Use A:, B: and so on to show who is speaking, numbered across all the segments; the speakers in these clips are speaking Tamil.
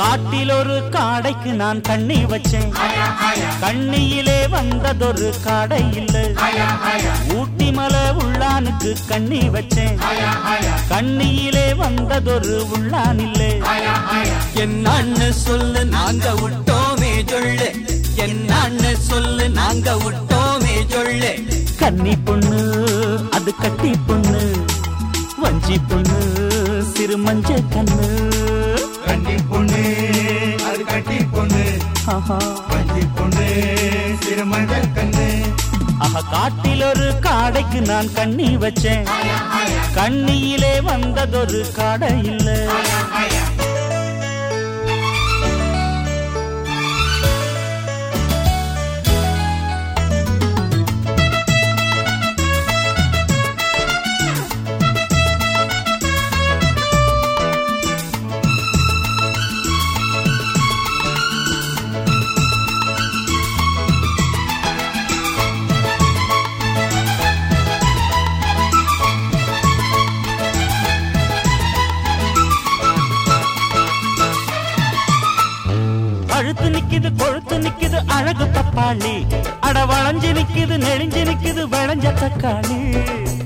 A: காட்டில் ஒரு காடைக்கு நான் கண்ணி வச்சேன். கண்ணியிலே வந்ததொரு காடை இல்ல ஊட்டி மலை உள்ளானுக்கு கண்ணி வச்சேன். கண்ணியிலே வந்ததொரு உள்ளான் இல்லை
B: என்னன்னு சொல்லு நாங்க விட்டோமே சொல்லு. என்னன்னு சொல்லு நாங்க விட்டோமே சொல்லு.
A: கன்னி பொண்ணு அது கட்டி பொண்ணு. வஞ்சி பொண்ணு சிறு மஞ்ச கண்ணு. ஆஹா. காட்டில் ஒரு காடைக்கு நான் கண்ணி வச்சேன். கண்ணியிலே வந்ததொரு காடை இல்ல. அழுத்து நிக்குது கொழுத்து நிக்குது அழகு பப்பாளி அட வளைஞ்சு நிக்குது நெளிஞ்சு நிக்குது விளைஞ்ச தக்காளி.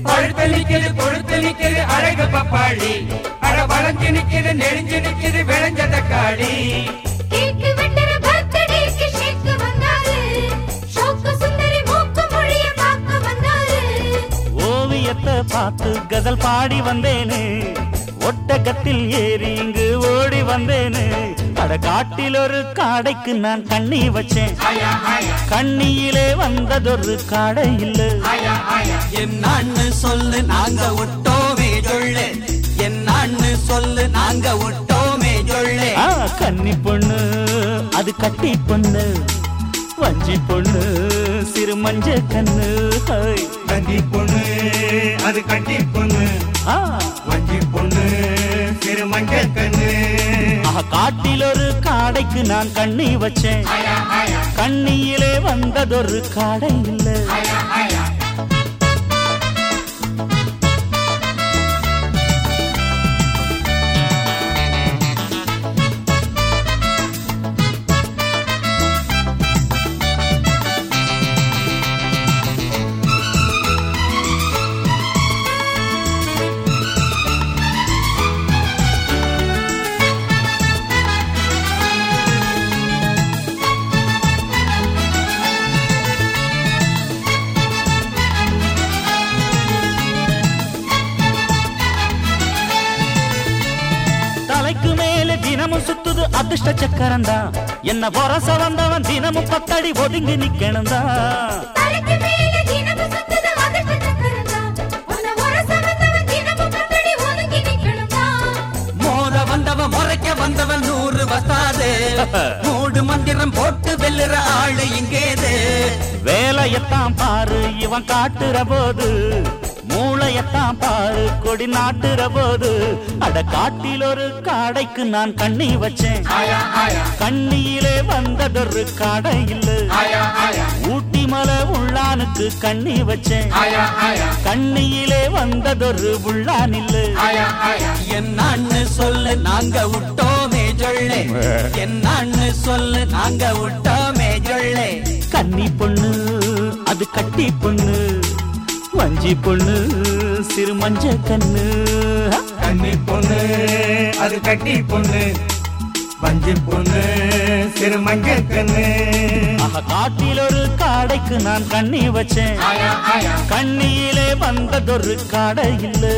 C: பழுத்து நிக்குது கொழுத்து நிக்குது அழகு பப்பாளி. அட வளைஞ்சு நிக்குது நெளிஞ்சு நிக்குது விளைஞ்ச தக்காளி.
A: பார்த்து கதல் பாடி வந்தேனே. ஒட்டகத்தில் ஏறி இங்கு ஓடி வந்தேனே. அட காட்டில் ஒரு காடைக்கு நான் கண்ணி வச்சேன். கண்ணியிலே வந்ததொரு காடை இல்ல
B: என்னன்னு சொல்லு நாங்க விட்டோமே சொல்லு என்னன்னு சொல்லு நாங்க விட்டோமே சொல்லு
A: கன்னி பொண்ணு அது கட்டி பொண்ணு. வஞ்சி பொண்ணு சிறு மஞ்ச கண்ணு.
D: கண்டி பொண்ணு அது கட்டி பொண்ணு. வஞ்சி பொண்ணு
A: காட்டில் ஒரு காடைக்கு நான் கண்ணி வச்சேன். கண்ணியிலே வந்ததொரு காடை இல்லை. தினமும் சுத்துது அதிர்ஷ்ட சக்கரம் தான் என்ன பொரச வந்தவன் தினமும் பத்தடி ஒதுங்கி நிக்கணும்
B: மோத வந்தவன் முறைக்க வந்தவன் நூறு வசாது மூடு மந்திரம் போட்டு வெல்லுற ஆளு இங்கேது.
A: வேலையத்தான் பாரு இவன் காட்டுற போது. மூளையத்தான் பாரு கொடி நாட்டுற போது. அட காட்டில் ஒரு காடைக்கு நான் கண்ணி வச்சேன். கண்ணியிலே வந்ததொரு காடை இல்ல ஊட்டி மலை உள்ளானுக்கு கண்ணி வச்சேன். கண்ணியிலே வந்ததொரு உள்ளான் இல்ல
B: என்னன்னு சொல்லு நாங்க விட்டோமே சொல்லு என்னன்னு சொல்லு நாங்க விட்டோமே சொல்லு
A: கன்னி பொண்ணு அது கட்டி பொண்ணு. வஞ்சி பொண்ணு சிறு மஞ்ச கண்ணு.
D: கண்ணி பொண்ணு அது கட்டி பொண்ணு. வஞ்சி பொண்ணு சிறு மஞ்சள் கண்ணு.
A: காட்டில் ஒரு காடைக்கு நான் கண்ணி வச்சேன். கண்ணியிலே வந்ததொரு காடை இல்லை.